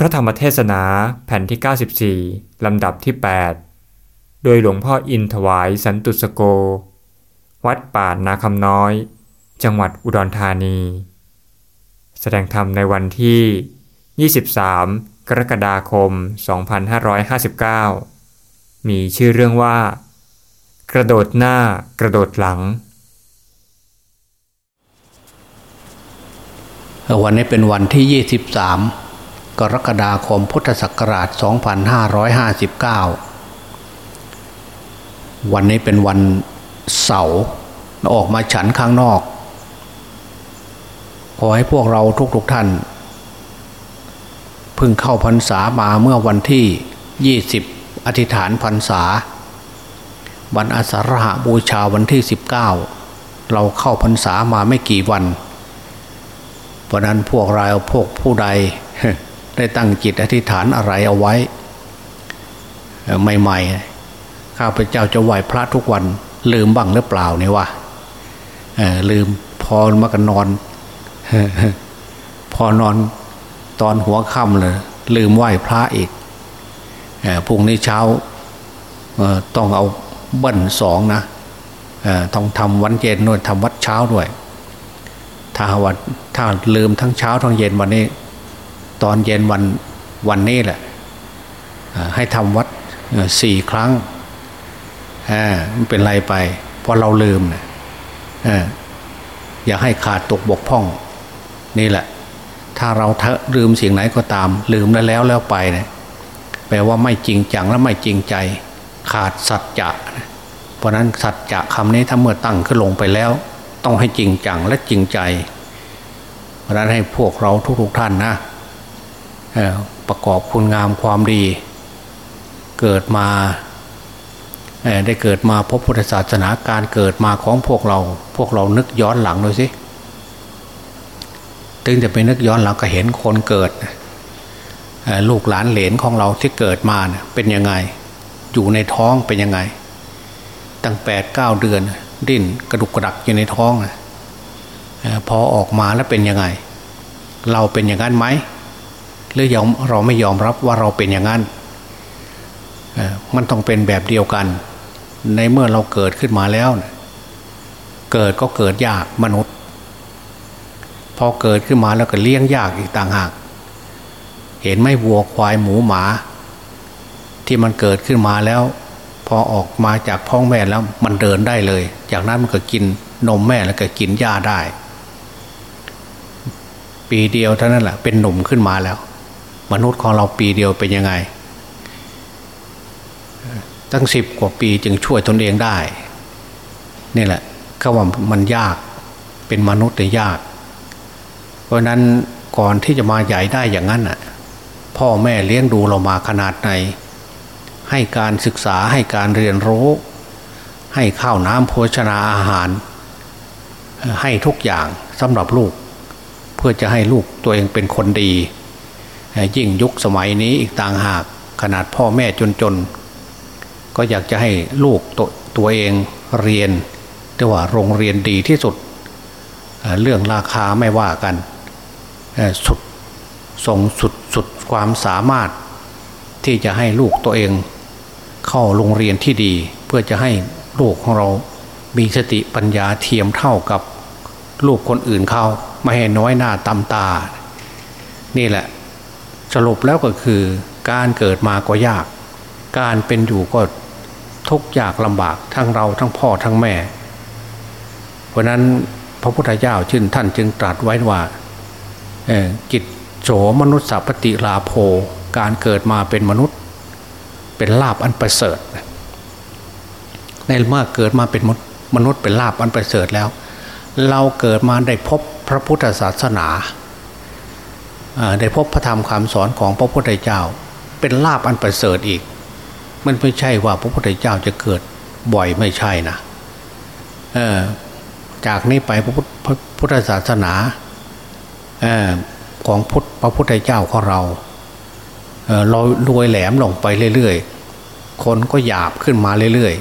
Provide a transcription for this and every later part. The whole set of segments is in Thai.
พระธรรมเทศนาแผ่นที่ 94 ลำดับที่ 8 โดยหลวงพ่ออินถวายสันตุสโก วัดป่านาคำน้อย จังหวัดอุดรธานี แสดงธรรมในวันที่ 23 กรกฎาคม 2559 มีชื่อเรื่องว่า กระโดดหน้ากระโดดหลัง วันนี้เป็นวันที่ 23 กรกฎาคมพุทธศักราช 2559 วันนี้เป็นวันเสาร์ออกมาฉันข้างนอก ขอให้พวกเราทุกๆทท่านพิ่งเข้าพรรษามาเมื่อวันที่ 20 อธิษฐานพรรษา วันอาสาฬหบูชาวันที่ 19 เราเข้าพรรษามาไม่กี่วัน เพราะนั้นพวกเราพวกผู้ใด ได้ตั้งจิตอธิษฐานอะไรเอาไว้ใหม่ๆข้าพเจ้าจะไหว้พระทุกวันลืมบ้างหรือเปล่าเนี่ยวะลืมพอมากันนอน พอนอนตอนหัวค่ำเลยลืมไหว้พระอีกพรุ่งนี้เช้าต้องเอาเบิ้ลสองนะต้องทำวันเย็นด้วยทำวัดเช้าด้วย ถ้าวันถ้าลืมทั้งเช้าทั้งเย็นวันนี้ ตอนเย็นวันวันนี้แหละให้ทำวัดสี่ครั้งมันเป็นไรไปเพราะเราลืมนะอย่าให้ขาดตกบกพร่อง นี่แหละ ถ้าเราลืมสิ่งไหนก็ตาม ลืมแล้วแล้วแล้วไปเนะแปลว่าไม่จริงจังและไม่จริงใจ ขาดสัจจะเพราะนั้นสัจจะคำนี้ถ้าเมื่อตั้งขึ้นลงไปแล้ว ต้องให้จริงจังและจริงใจ เพราะนั้นให้พวกเราทุกๆท่านนะ ประกอบคุณงามความดี เกิดมาได้เกิดมาพบพุทธศาสนาการเกิดมาของพวกเรา พวกเรานึกย้อนหลังดูสิถึงจะไปนึกย้อนหลังก็เห็นคนเกิด ลูกหลานเหลนของเราที่เกิดมาเป็นยังไง อยู่ในท้องเป็นยังไง ตั้งแปดเก้าเดือน ดิ้นกระดุกกระดักอยู่ในท้อง พอออกมาแล้วเป็นยังไง เราเป็นอย่างนั้นไหม หรือยอมเราไม่ยอมรับว่าเราเป็นอย่างนั้นมันต้องเป็นแบบเดียวกัน ในเมื่อเราเกิดขึ้นมาแล้ว เกิดก็เกิดยากมนุษย์ พอเกิดขึ้นมาแล้วก็เลี้ยงยากอีกต่างหาก เห็นไหมวัวควายหมูหมา ที่มันเกิดขึ้นมาแล้ว พอออกมาจากท้องแม่แล้วมันเดินได้เลย จากนั้นมันก็กินนมแม่แล้วก็กินหญ้าได้ ปีเดียวเท่านั้นแหละเป็นหนุ่มขึ้นมาแล้ว มนุษย์ของเราปีเดียวเป็นยังไง ตั้งสิบกว่าปีจึงช่วยตนเองได้ นี่แหละเขาว่ามันยากเป็นมนุษย์แต่ยาก เพราะนั้นก่อนที่จะมาใหญ่ได้อย่างนั้นอะพ่อแม่เลี้ยงดูเรามาขนาดไหน ให้การศึกษาให้การเรียนรู้ ให้ข้าวน้ำโภชนาอาหาร ให้ทุกอย่างสำหรับลูก เพื่อจะให้ลูกตัวเองเป็นคนดี ยิ่งยุคสมัยนี้อีกต่างหากขนาดพ่อแม่จนๆ ก็อยากจะให้ลูกตตัวเองเรียนแต่ว่าโรงเรียนดีที่สุด เรื่องราคาไม่ว่ากันสุดส่งสุดสุดความสามารถ ที่จะให้ลูกตัวเอง เข้าโรงเรียนที่ดี เพื่อจะให้ลูกของเรามีสติปัญญาเทียมเท่ากับลูกคนอื่นเขาไม่ให้น้อยหน้าตำตา นี่แหละ สรุปแล้วก็คือการเกิดมาก็ยาก การเป็นอยู่ก็ทุกยากลำบากทั้งเราทั้งพ่อทั้งแม่ เพราะนั้นพระพุทธเจ้าชื่นท่านจึงตรัสไว้ว่ากิจโฉมนุษย์สัพติลาโภการเกิดมาเป็นมนุษย์ เป็นลาบอันประเสริฐ ในเมื่อเกิดมาเป็นมนุษย์เป็นลาบอันประเสริฐแล้ว เราเกิดมาได้พบพระพุทธศาสนา ได้พบพระธรรมคำสอนของพระพุทธเจ้า เป็นลาบอันประเสริฐอีก มันไม่ใช่ว่าพระพุทธเจ้าจะเกิดบ่อยไม่ใช่นะจากนี้ไปพระพุทธศาสนาของพุทธพระพุทธเจ้าของเราเรารวยแหลมลงไปเรื่อยๆ คนก็หยาบขึ้นมาเรื่อย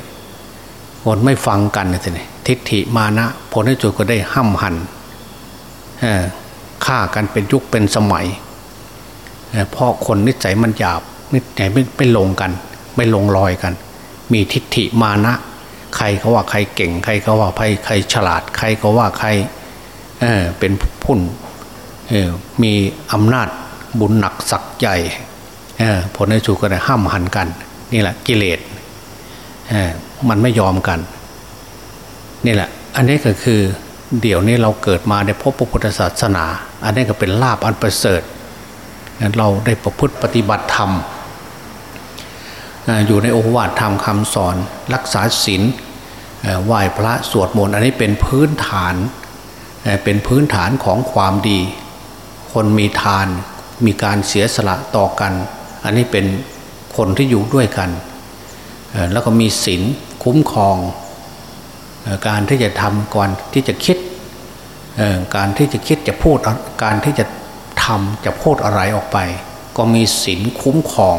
ๆ คนไม่ฟังกันนี่ทิฏฐิมานะผลที่จุดก็ได้ห้ำหัน ฆ่ากันเป็นยุคเป็นสมัยเพราะคนนิสัยมันหยาบนิสัยไม่ไม่ลงกัน ไม่ลงรอยกัน มีทิฏฐิมานะ ใครเขาว่าใครเก่ง ใครเขาว่าใครใครฉลาด ใครเขาว่าใครเเป็นผู้มีอำนาจบุญหนักสักใหญ่ผลในสุดก็ได้ห้ามหันกัน นี่แหละกิเลสมันไม่ยอมกัน นี่แหละ อันนี้ก็คือ เดี๋ยวนี้เราเกิดมาได้พบพระพุทธศาสนา อันนี้ก็เป็นลาบอันประเสริฐเราได้ประพฤติปฏิบัติธรรมอยู่ในโอวาทธรรมคำสอน รักษาศีลไหว้พระสวดมนต์อันนี้เป็นพื้นฐานเป็นพื้นฐานของความดี คนมีทานมีการเสียสละต่อกัน อันนี้เป็นคนที่อยู่ด้วยกัน แล้วก็มีศีลคุ้มครอง การที่จะทำก่อนที่จะคิดการที่จะคิดจะพูดการที่จะทำจะพูดอะไรออกไป ก็มีศีลคุ้มครอง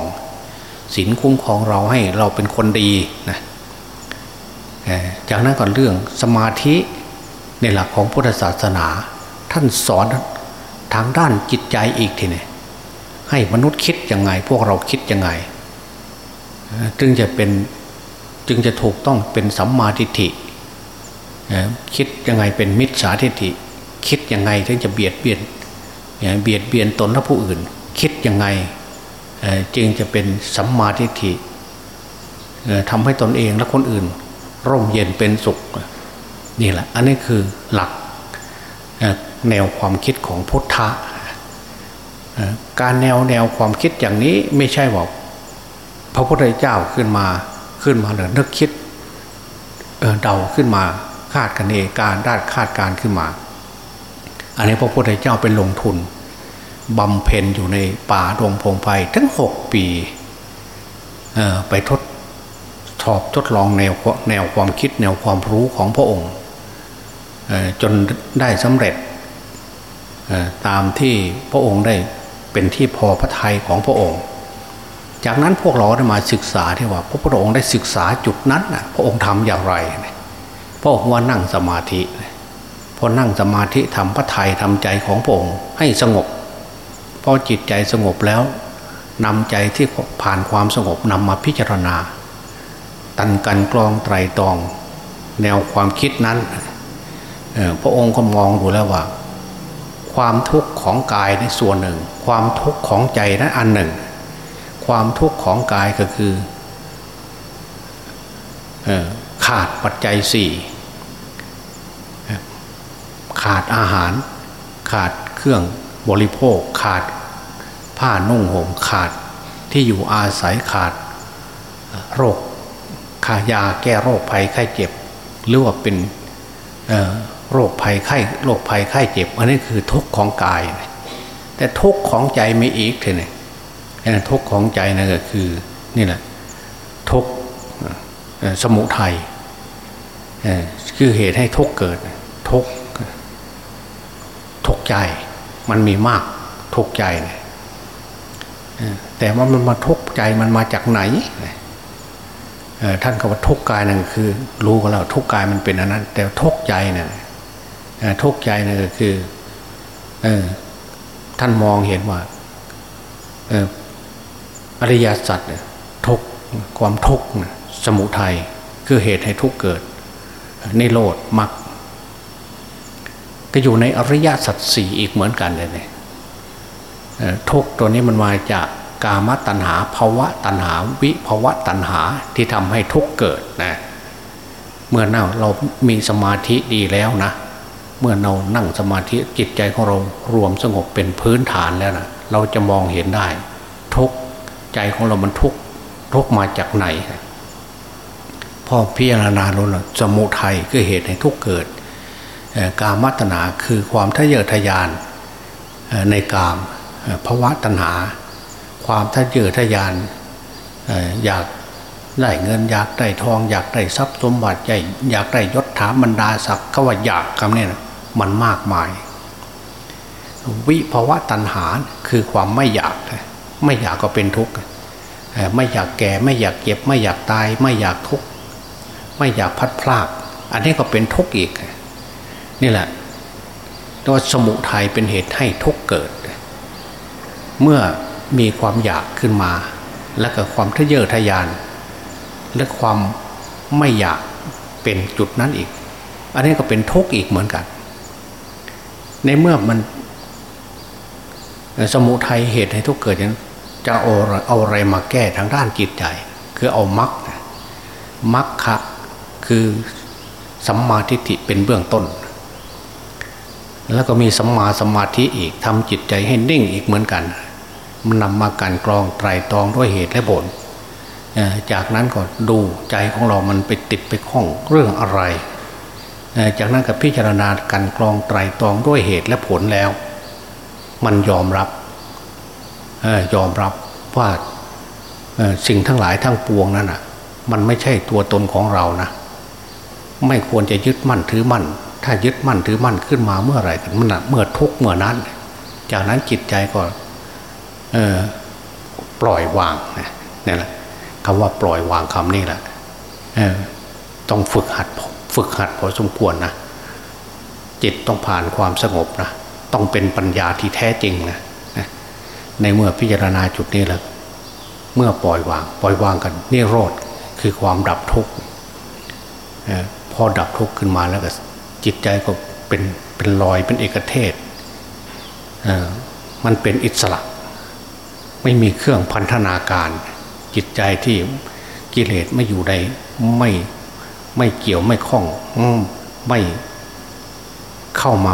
ศีลคุ้มครองเราให้เราเป็นคนดีนะจากนั้นก่อนเรื่องสมาธิในหลักของพุทธศาสนา ท่านสอนทางด้านจิตใจอีกทีนี่ให้มนุษย์คิดยังไง พวกเราคิดยังไง จึงจะเป็นจึงจะถูกต้องเป็นสัมมาทิฏฐิ คิดยังไงเป็นมิจฉาทิฏฐิ คิดยังไงถึงจะเบียดเบียนเบียดเบียนตนและผู้อื่น คิดยังไงจึงจะเป็นสัมมาทิฏฐิทำให้ตนเองและคนอื่น ร่มเย็นเป็นสุขนี่แหละ อันนี้คือหลักแนวความคิดของพุทธะการแนวแนวความคิดอย่างนี้ไม่ใช่ว่าพระพุทธเจ้าขึ้นมาขึ้นมาเลยนึกคิดเดาขึ้นมา คาดกันเองการด้านคาดการขึ้นมา อันนี้พระพุทธเจ้าเป็นลงทุนบำเพ็ญอยู่ในป่าดงพงไพ่ทั้งหกปีไปทดสอบทดลองแนวแนวความคิดแนวความรู้ของพระองค์จนได้สำเร็จตามที่พระองค์ได้เป็นที่พอพระทัยของพระองค์ จากนั้นพวกเราได้มาศึกษาที่ว่า พระพุทธองค์ได้ศึกษาจุดนั้นพระองค์ทำอย่างไร พระอว่านั่งสมาธิพอนั่งสมาธิทำพระทัยทำใจของพระองค์ให้สงบพอจิตใจสงบแล้วนำใจที่ผ่านความสงบนำมาพิจารณา ตันกันกรองไตรตรอง แนวความคิดนั้นพระองค์ก็มองดูแล้วว่า ความทุกข์ของกายในส่วนหนึ่ง ความทุกข์ของใจนั้นอันหนึ่ง ความทุกข์ของกายก็คือ ขาดปัจจัยสี่ขาดอาหาร ขาดเครื่องบริโภค ขาดผ้านุ่งห่มขาดที่อยู่อาศัยขาดโรคขายาแก้โรคภัยไข้เจ็บ หรือว่าเป็นโรคภัยไข้โรคภัยไข้เจ็บ อันนี้คือทุกข์ของกาย แต่ทุกข์ของใจไม่อีกเท่านี่ทุกข์ของใจนั่นก็คือนี่แหละทุกข์สมุทัย คือเหตุให้ทุกเกิดทุกทุกใจ มันมีมากทุกใจเนแต่ว่ามันมาทุกใจมันมาจากไหนท่านก็ว่าทุกกายนั่นคือ รู้กันแล้วทุกกายมันเป็นอันนั้น แต่ทุกใจเนี่ยทุกใจนั่นก็คือท่านมองเห็นว่าอริยสัจทุกความทุกสมุทัยคือเหตุให้ทุกเกิด นโลดมักก็อยู่ในอริยสัจสี่อีกเหมือนกันเลยเนี่ยทุกตัวนี้มันมาจากกามตัณหาภาวะตัณหา วิภาวะตัณหาที่ทำให้ทุกเกิดนะเมื่อเราเรามีสมาธิดีแล้วนะ เมื่อเรานั่งสมาธิจิตใจของเรารวมสงบเป็นพื้นฐานแล้วนะเราจะมองเห็นได้ ทุกใจของเรามันทุกทุกมาจากไหน พ่อพิจารณาลงสมุทัยคือเหตุให้ทุกเกิด กามัตนาคือความทะเยอทะยานในกามภาวะตัณหา ความทะเยอทะยานอยากได้เงินอยากได้ทองอยากได้ทรัพย์สมบัติใหญ่อยากได้ยศถาบรรดาศักดิ์เขว่าอยากคำนี้นะมันมากมาย วิภาวะตัณหาคือความไม่อยาก ไม่อยากก็เป็นทุกข์ไม่อยากแก่ไม่อยากเจ็บ ไม่อยากตาย ไม่อยากทุกข์ ไม่อยากพัดพลาก อันนี้ก็เป็นทุกข์อีก นี่แหละตัวสมุทัยเป็นเหตุให้ทุกข์เกิด เมื่อมีความอยากขึ้นมา และก็ความทะเยอทะยาน และความไม่อยากเป็นจุดนั้นอีก อันนี้ก็เป็นทุกข์อีกเหมือนกัน ในเมื่อมันสมุทัยเหตุให้ทุกเกิดนั้นจะเอาเอาอะไรมาแก้ทางด้านจิตใจ คือเอามรรคมรรคะ คือสัมมาทิฏฐิเป็นเบื้องต้น แล้วก็มีสัมมาสมาธิอีกทำจิตใจให้นิ่งอีกเหมือนกัน มันนำมาการกรองไตรตรองด้วยเหตุและผลจากนั้นก็ดูใจของเรามันไปติดไปข้องเรื่องอะไร จากนั้นก็พิจารณาการกรองไตรตรองด้วยเหตุและผลแล้ว มันยอมรับยอมรับว่าสิ่งทั้งหลายทั้งปวงนั้นอะ มันไม่ใช่ตัวตนของเรานะ ไม่ควรจะยึดมั่นถือมั่น ถ้ายึดมั่นถือมั่นขึ้นมาเมื่อไหร่กันมันเมื่อทุกเมื่อนั้น จากนั้นจิตใจก็ปล่อยวางนี่แหละคำว่าปล่อยวางคำนี้แหละต้องฝึกหัดฝึกหัดพอสมควรนะจิตต้องผ่านความสงบนะต้องเป็นปัญญาที่แท้จริงนะในเมื่อพิจารณาจุดนี้แล้วเมื่อปล่อยวาง ปล่อยวางกันนี่โรดคือความดับทุกข์ อดับทุกข์ขึ้นมาแล้วก็จิตใจก็เป็นเป็นลอยเป็นเอกเทศมันเป็นอิสระ ไม่มีเครื่องพันธนาการ จิตใจที่กิเลสไม่อยู่ในไม่ไม่เกี่ยวไม่คล้องไม่เข้ามา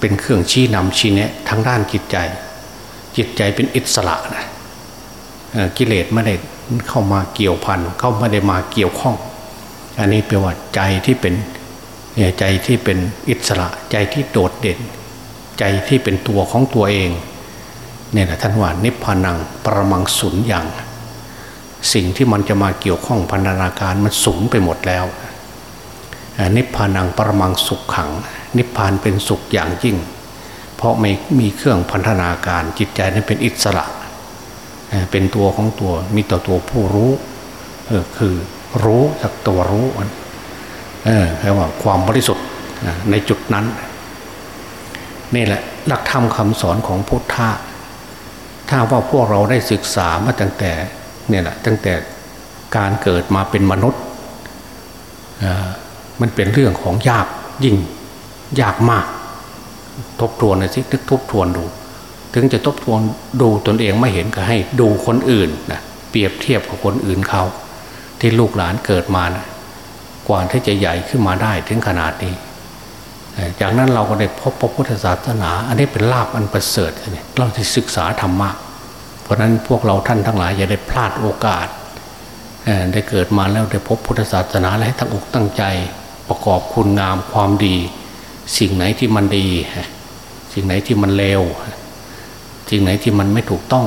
เป็นเครื่องชี้นำชี้แนะทางด้านจิตใจ จิตใจเป็นอิสระนะกิเลสไม่ได้เข้ามาเกี่ยวพันเข้าไม่ได้มาเกี่ยวข้อง อันนี้แปลว่าใจที่เป็นใจที่เป็นอิสระใจที่โดดเด่น ใจที่เป็นตัวของตัวเองเนี่ยนะท่านว่านิพพานังประมังสุญญ์อย่าง สิ่งที่มันจะมาเกี่ยวข้องพันธนาการมันสูญไปหมดแล้ว นิพพานังประมังสุขขัง นิพพานเป็นสุขอย่างยิ่ง เพราะไม่มีเครื่องพันธนาการจิตใจนั้นเป็นอิสระ เป็นตัวของตัวมีต่อตัวผู้รู้เออคือ รู้จากตัวรู้เออแปลว่าความบริสุทธิ์ในจุดนั้น นี่แหละหลักธรรมคำสอนของพุทธะถ้าว่าพวกเราได้ศึกษามาตั้งแต่เนี่ยแหละตั้งแต่การเกิดมาเป็นมนุษย์มันเป็นเรื่องของยากยิ่งยากมาก ทบทวนนะสินึกทบทวนดู ถึงจะทบทวนดูตนเองไม่เห็นก็ให้ดูคนอื่นนะเปรียบเทียบกับคนอื่นเขา ที่ลูกหลานเกิดมานะกว่าที่จะใหญ่ขึ้นมาได้ถึงขนาดนี้ จากนั้นเราก็ได้พบพระพุทธศาสนา อันนี้เป็นลาบอันประเสริฐเราที่ศึกษาธรรมะ เพราะนั้นพวกเราท่านทั้งหลายอย่าได้พลาดโอกาสได้เกิดมาแล้วได้พบพุทธศาสนาและให้ตั้งอกตั้งใจประกอบคุณงามความดี สิ่งไหนที่มันดี สิ่งไหนที่มันเลวสิ่งไหนที่มันไม่ถูกต้อง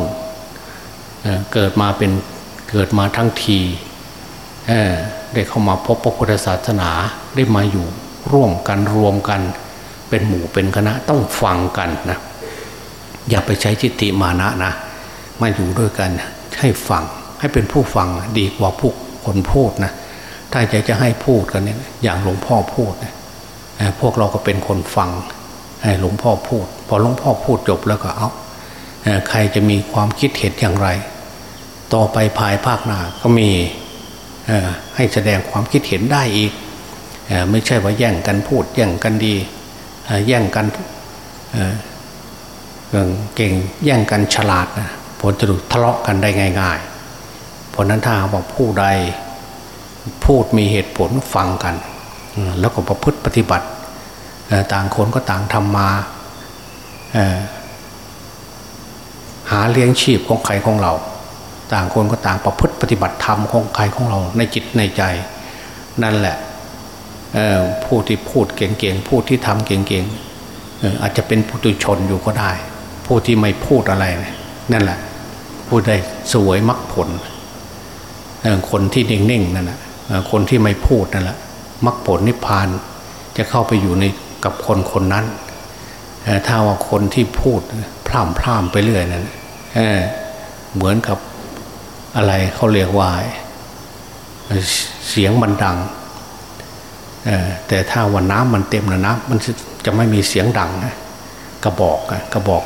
เกิดมาเป็นเกิดมาทั้งที ได้เข้ามาพบพระพุทธศาสนาได้มาอยู่ร่วมกันรวมกัน เป็นหมู่เป็นคณะต้องฟังกันนะอย่าไปใช้จิตติมานะนะมาอยู่ด้วยกันให้ฟังให้เป็นผู้ฟังดีกว่าผู้คนพูดนะถ้าใจจะให้พูดกันเนี่ยอย่างหลวงพ่อพูดนะพวกเราก็เป็นคนฟังหลวงพ่อพูด พอหลวงพ่อพูดจบแล้วก็เอาใครจะมีความคิดเห็นอย่างไร ต่อไปภายภาคหน้าก็มี ให้แสดงความคิดเห็นได้อีกไม่ใช่ว่าแย่งกันพูดแย่งกันดีแย่งกันเก่งแย่งกันฉลาดนะผลจะดูทะเลาะกันได้ง่ายๆ เพราะนั้นถ้าบอกผู้ใดพูดมีเหตุผลฟังกัน แล้วก็ประพฤติปฏิบัติ ต่างคนก็ต่างทำมาหาเลี้ยงชีพของใครของเรา ต่างคนก็ต่างประพฤติปฏิบัติธรรมของใครของเราในจิตในใจ นั่นแหละผู้ที่พูดเก่งๆ ผู้ที่ทำเก่งๆอาจจะเป็นผู้ตุชนอยู่ก็ได้ ผู้ที่ไม่พูดอะไร นั่นแหละ ผู้ได้สวยมรรคผล คนที่นิ่งๆนั่นแหละคนที่ไม่พูดนั่นแหละมรรคผลนิพพานจะเข้าไปอยู่ในกับคนคนนั้นถ้าว่าคนที่พูดพร่ำพร่ำไปเรื่อยนั่นเหมือนกับ อะไรเขาเรียกว่าเสียงมันดังแต่ถ้าวันน้ำมันเต็มนะน้ำมันจะไม่มีเสียงดังนะกระบอกกระบอก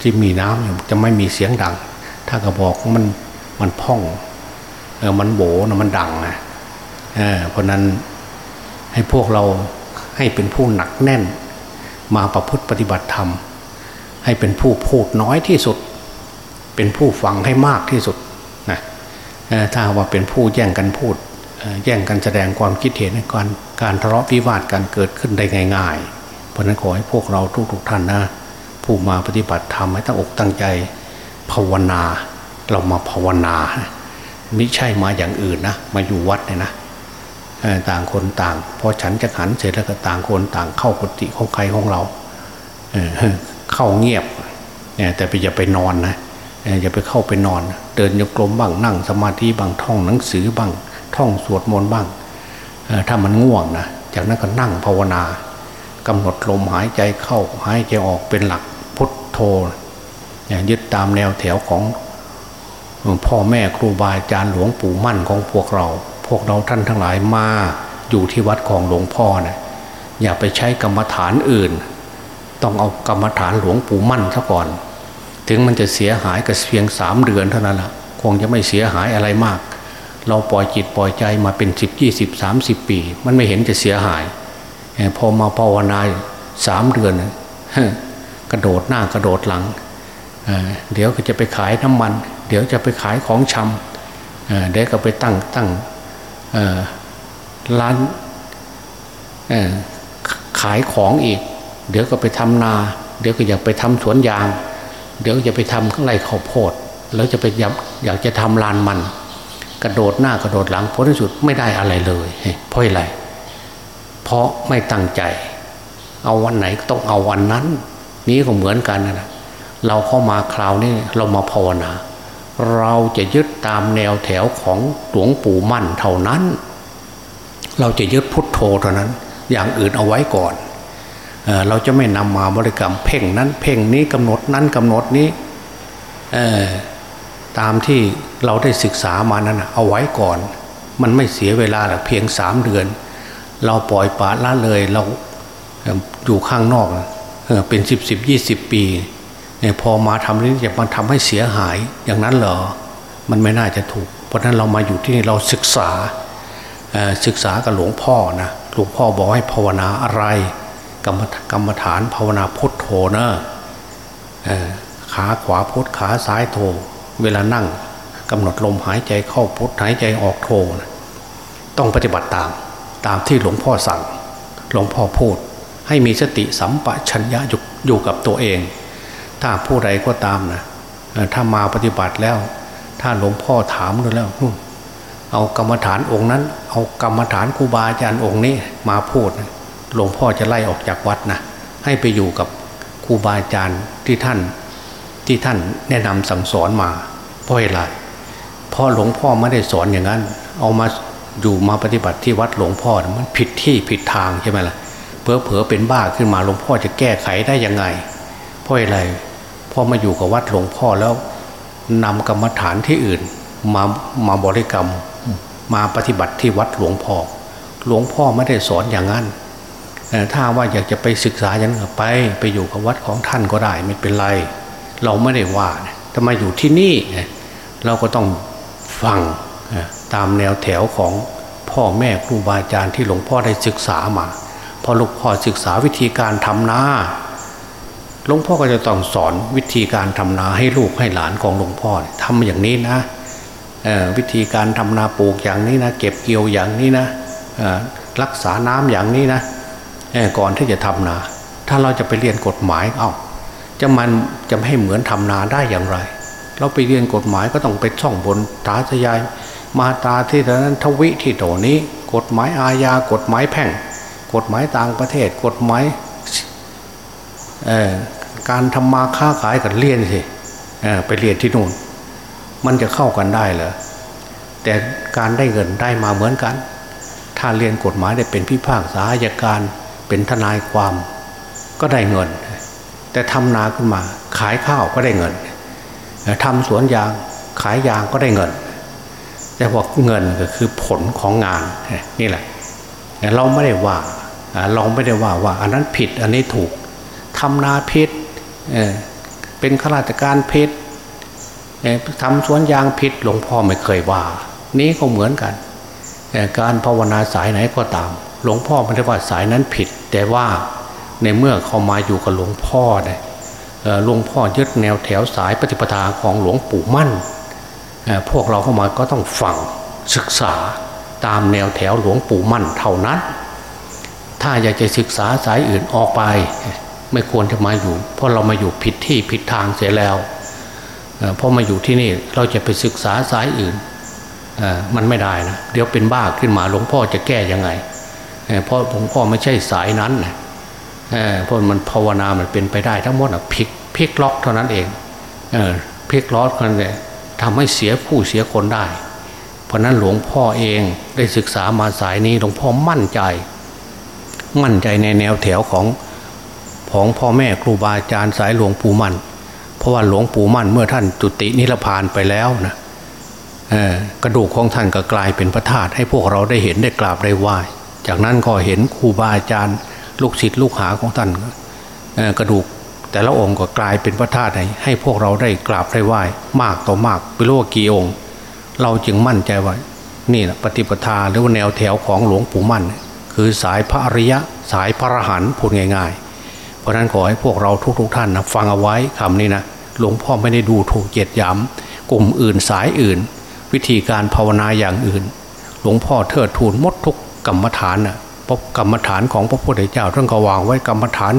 ที่มีน้ำอยู่จะไม่มีเสียงดัง ถ้ากระบอกมันมันพองเออมันโบนะมันดังนะเเพราะนั้นให้พวกเราให้เป็นผู้หนักแน่น มาประพฤติปฏิบัติธรรม ให้เป็นผู้พูดน้อยที่สุด เป็นผู้ฟังให้มากที่สุด ถ้าว่าเป็นผู้แย่งกันพูด แย่งกันแสดงความคิดเห็นการการทะเลาะวิวาทกันเกิดขึ้นได้ง่ายๆ เพราะนั้นขอให้พวกเราทุกๆท่านนะผู้มาปฏิบัติธรรมให้ตั้งอกตั้งใจภาวนาเรามาภาวนาไม่ใช่มาอย่างอื่นนะมาอยู่วัดเนี่ยนะต่างคนต่าง พอฉันจะขันเสร็จแล้วก็ต่างคนต่างเข้ากุฏิของใครของเราเข้าเงียบแต่ไปอย่าไปนอนนะ อย่าไปเข้าไปนอน เดินโยกลมบ้างนั่งสมาธิบ้างท่องหนังสือบ้าง ท่องสวดมนต์บ้างถ้ามันง่วงนะจากนั้นก็นั่งภาวนากำหนดลมหายใจเข้าหายใจออกเป็นหลักพุทโธยึดตามแนวแถวของพ่อแม่ครูบาอาจารย์หลวงปู่มั่นของพวกเรา พวกเราท่านทั้งหลายมาอยู่ที่วัดของหลวงพ่อนะอย่าไปใช้กรรมฐานอื่น ต้องเอากรรมฐานหลวงปู่มั่นซะก่อน ถึงมันจะเสียหายก็เพียงสามเดือนเท่านั้นละคงจะไม่เสียหายอะไรมาก เราปล่อยจิตปล่อยใจมาเป็นสิบยี่สิบสามสิบปี มันไม่เห็นจะเสียหาย พอมาภาวนาสามเดือนกระโดดหน้ากระโดดหลังเดี๋ยวก็จะไปขายน้ำมัน เดี๋ยวจะไปขายของชำเดี๋ยวก็ไปตั้งตั้งร้านขายของอีก เดี๋ยวก็ไปทำนา เดี๋ยวก็อยากไปทำสวนยาง เดี๋ยวจะไปทำข้างในข้าวโพดแล้วจะไปอยากอยากจะทำลานมัน กระโดดหน้ากระโดดหลังผลที่สุดไม่ได้อะไรเลยเพราะอะไรเพราะไม่ตั้งใจ เอาวันไหนต้องเอาวันนั้น นี้ก็เหมือนกันนะเราเข้ามาคราวนี้เรามาภาวนา เราจะยึดตามแนวแถวของหลวงปู่มั่นเท่านั้น เราจะยึดพุทโธเท่านั้น อย่างอื่นเอาไว้ก่อน เราจะไม่นำมาบริกรรมเพ่งนั้นเพ่งนี้กำหนดนั้นกำหนดนี้ตามที่เราได้ศึกษามานั้นเอาไว้ก่อน มันไม่เสียเวลาหรอกเพียงสามเดือน เราปล่อยปละละเลยเราอยู่ข้างนอกเป็นสิบสิบยี่สิบปีพอมาทำนี้จะมาทำให้เสียหายอย่างนั้นเหรอ มันไม่น่าจะถูก เพราะนั้นเรามาอยู่ที่นี่เราศึกษาศึกษากับหลวงพ่อนะหลวงพ่อบอกให้ภาวนาอะไร กรรมกรรมฐานภาวนาพุทโธนะขาขวาพุทขาซ้ายโธเวลานั่งกำหนดลมหายใจเข้าพุทหายใจออกโธนะต้องปฏิบัติตามตามที่หลวงพ่อสั่ง หลวงพ่อพูด ให้มีสติสัมปชัญญะอยู่กับตัวเอง ถ้าผู้ใดก็ตามนะถ้ามาปฏิบัติแล้ว ถ้าหลวงพ่อถามดูแล้วเอากรรมฐานองค์นั้น เอากรรมฐานครูบาอาจารย์องค์นี้มาพูด หลวงพ่อจะไล่ออกจากวัดนะให้ไปอยู่กับครูบาอาจารย์ที่ท่านที่ท่านแนะนำสั่งสอนมา เพราะอะไรเพราะหลวงพ่อไม่ได้สอนอย่างนั้น เอามาอยู่มาปฏิบัติที่วัดหลวงพ่อมันผิดที่ผิดทางใช่ไหมล่ะเพอเพอเป็นบ้าขึ้นมาหลวงพ่อจะแก้ไขได้ยังไง เพราะอะไรพอมาอยู่กับวัดหลวงพ่อแล้วนำกรรมฐานที่อื่นมามาบริกรรมมาปฏิบัติที่วัดหลวงพ่อ หลวงพ่อไม่ได้สอนอย่างนั้น ถ้าว่าอยากจะไปศึกษาอย่างนั้นไป ไปอยู่กับวัดของท่านก็ได้ไม่เป็นไร เราไม่ได้ว่าทำไมอยู่ที่นี่ เราก็ต้องฟังตามแนวแถวของพ่อแม่ครูบาอาจารย์ที่หลวงพ่อได้ศึกษามาพอหลวงพ่อศึกษาวิธีการทำนาหลวงพ่อก็จะต้องสอนวิธีการทำนาให้ลูกให้หลานของหลวงพ่อทำอย่างนี้นะวิธีการทำนาปลูกอย่างนี้นะ เก็บเกี่ยวอย่างนี้นะรักษาน้ำอย่างนี้นะ ก่อนที่จะทำนา ถ้าเราจะไปเรียนกฎหมายเอาจะมันจะให้เหมือนทำนาได้อย่างไร เราไปเรียนกฎหมายก็ต้องไปช่องบนตาสยาย มาตาที่นั้นทวิที่โตนี้ กฎหมายอาญากฎหมายแพ่ง กฎหมายต่างประเทศ กฎหมายการทำมาค้าขายกันเรียนสิไปเรียนที่นู่น มันจะเข้ากันได้เหรอแต่การได้เงินได้มาเหมือนกัน ถ้าเรียนกฎหมายได้เป็นพิพากษาอายการ เป็นทนายความก็ได้เงิน แต่ทำนาขึ้นมา ขายข้าวก็ได้เงินทำสวนยางขายยางก็ได้เงิน แต่บอกเงินก็คือผลของงานนี่แหละเราไม่ได้ว่าเราไม่ได้ว่าว่าอันนั้นผิดอันนี้ถูกทำนาพิษเป็นข้าราชการเพชรทำสวนยางผิดหลวงพ่อไม่เคยว่า นี้ก็เหมือนกัน การภาวนาสายไหนก็ตาม หลวงพ่อไม่ได้ว่าสายนั้นผิด แต่ว่าในเมื่อเขามาอยู่กับหลวงพ่อเนี่ยหลวงพ่อยึดแนวแถวสายปฏิปทาของหลวงปู่มั่น พวกเราเข้ามาก็ต้องฟังศึกษาตามแนวแถวหลวงปู่มั่นเท่านั้น ถ้าอยากจะศึกษาสายอื่นออกไป ไม่ควรจะมาอยู่ เพราะเรามาอยู่ผิดที่ผิดทางเสียแล้วพอมาอยู่ที่นี่เราจะไปศึกษาสายอื่นมันไม่ได้นะเดี๋ยวเป็นบ้าขึ้นมาหลวงพ่อจะแก้ยังไง เพราะหลวงพ่อไม่ใช่สายนั้นนะเพราะมันภาวนามันเป็นไปได้ทั้งหมดอะพลิกพลิกล็อกเท่านั้นเองพลิกล็อกกันเลยทำให้เสียผู้เสียคนได้ เพราะนั้นหลวงพ่อเองได้ศึกษามาสายนี้หลวงพ่อมั่นใจ มั่นใจในแนวแถวของของพ่อแม่ครูบาอาจารย์สายหลวงปู่มั่น เพราะว่าหลวงปู่มั่นเมื่อท่านจุตินิพพานไปแล้วนะกระดูกของท่านก็กลายเป็นพระธาตุให้พวกเราได้เห็นได้กราบได้ไหว้ จากนั้นก็เห็นครูบาอาจารย์ ลูกศิษย์ลูกหาของท่านกระดูกแต่ละองค์ก็กลายเป็นพระธาตุให้พวกเราได้กราบได้ไหว้มากต่อมากไปรู้ว่ากี่องค์ เราจึงมั่นใจว่านี่แหละปฏิปทาหรือว่าแนวแถวของหลวงปู่มั่น คือสายพระอริยะสายพระอรหันต์พูดง่าย ๆ เพราะนั้นขอให้พวกเราทุกๆท่านนะฟังเอาไว้คำนี้นะหลวงพ่อไม่ได้ดูถูกเกียดย้ำกลุ่มอื่นสายอื่น วิธีการภาวนาอย่างอื่น หลวงพ่อเทิดทูนมดทุก กรรมฐานน่ะพบกรรมฐานของพระพุทธเจ้าท่านก็วางไว้กรรมฐาน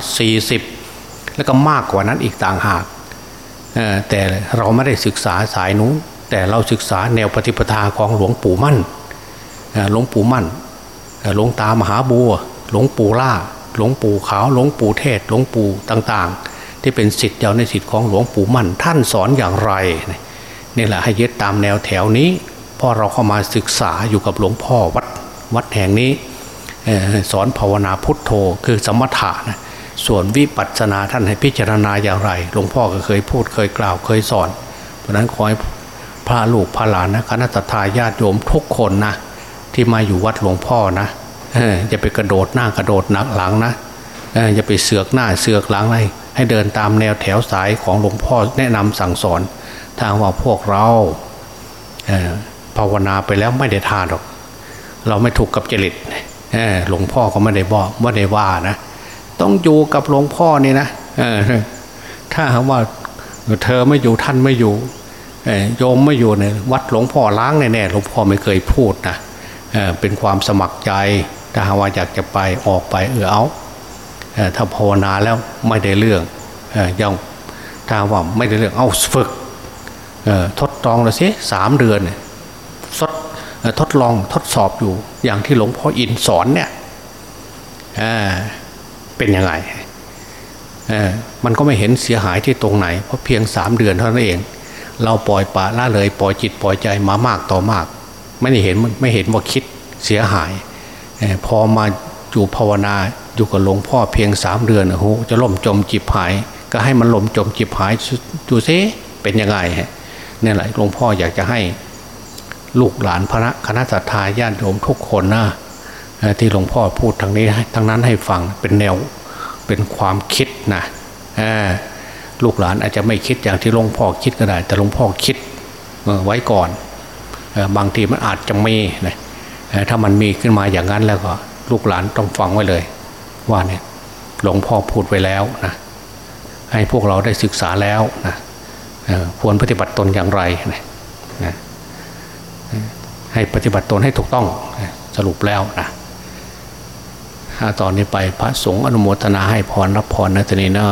40 แล้วก็มากกว่านั้นอีกต่างหากแต่เราไม่ได้ศึกษาสายนู้นแต่เราศึกษาแนวปฏิปทาของหลวงปู่มั่นหลวงปู่มั่นหลวงตามหาบัว หลวงปู่ล่า หลวงปู่ขาว หลวงปู่เทศ หลวงปู่ต่างๆ ที่เป็นสิทธิ์เจ้าในสิทธิ์ของหลวงปู่มั่น ท่านสอนอย่างไรนี่แหละให้ยึดตามแนวแถวนี้พอเราเข้ามาศึกษาอยู่กับหลวงพ่อวัด วัดแห่งนี้สอนภาวนาพุทโธคือสมถะนะส่วนวิปัสสนาท่านให้พิจารณาอย่างไรหลวงพ่อก็เคยพูดเคยกล่าวเคยสอน เพราะนั้นขอให้พระลูกพระหลานนะคณะทาญาติโยมทุกคนนะที่มาอยู่วัดหลวงพ่อนะอย่าไปกระโดดหน้ากระโดดหนักหลังนะอย่าไปเสือกหน้าเสือกหลังเลยให้เดินตามแนวแถวสายของหลวงพ่อแนะนำสั่งสอนทางว่าพวกเราภาวนาไปแล้วไม่ได้ทานหรอก เราไม่ถูกกับจริตหลวงพ่อก็ไม่ได้บอกไม่ได้ว่านะ ต้องอยู่กับหลวงพ่อนี่นะถ้าว่าเธอไม่อยู่ท่านไม่อยู่โยมไม่อยู่เนี่ยวัดหลวงพ่อล้างแน่ๆหลวงพ่อไม่เคยพูดนะเป็นความสมัครใจถ้าว่าอยากจะไปออกไปเออเอาถ้าภาวนาแล้วไม่ได้เรื่องย่องถ้าว่าไม่ได้เรื่องเอาฝึกทดลองเลยสิสามเดือน ทดลองทดสอบอยู่อย่างที่หลวงพ่ออินสอนเนี่ยเป็นยังไงมันก็ไม่เห็นเสียหายที่ตรงไหน เพราะเพียงสามเดือนเท่านั้นเอง เราปล่อยปละละเลยปล่อยจิตปล่อยใจมามากต่อมาก ไม่ได้เห็นไม่เห็นว่าคิดเสียหายพอมาอยู่ภาวนาอยู่กับหลวงพ่อเพียงสามเดือนโอ้โหจะล่มจมจิบหาย ก็ให้มันล่มจมจิบหายดูซิเป็นยังไงเนี่ยแหละหลวงพ่ออยากจะให้ ลูกหลานพระคณะสัตยาญาติโยมทุกคนนะที่หลวงพ่อพูดทางนี้ทั้งนั้นให้ฟังเป็นแนวเป็นความคิดนะลูกหลานอาจจะไม่คิดอย่างที่หลวงพ่อคิดก็ได้ แต่หลวงพ่อคิดไว้ก่อน บางทีมันอาจจะมีนะถ้ามันมีขึ้นมาอย่างนั้นแล้วก็ ลูกหลานต้องฟังไว้เลย ว่าเนี่ยหลวงพ่อพูดไว้แล้วนะให้พวกเราได้ศึกษาแล้วนะควรปฏิบัติตนอย่างไรนะ ให้ปฏิบัติตนให้ถูกต้องสรุปแล้วนะถ้าตอนนี้ไปพระสงฆ์อนุโมทนาให้พรรับพรนะทีนี้เนาะ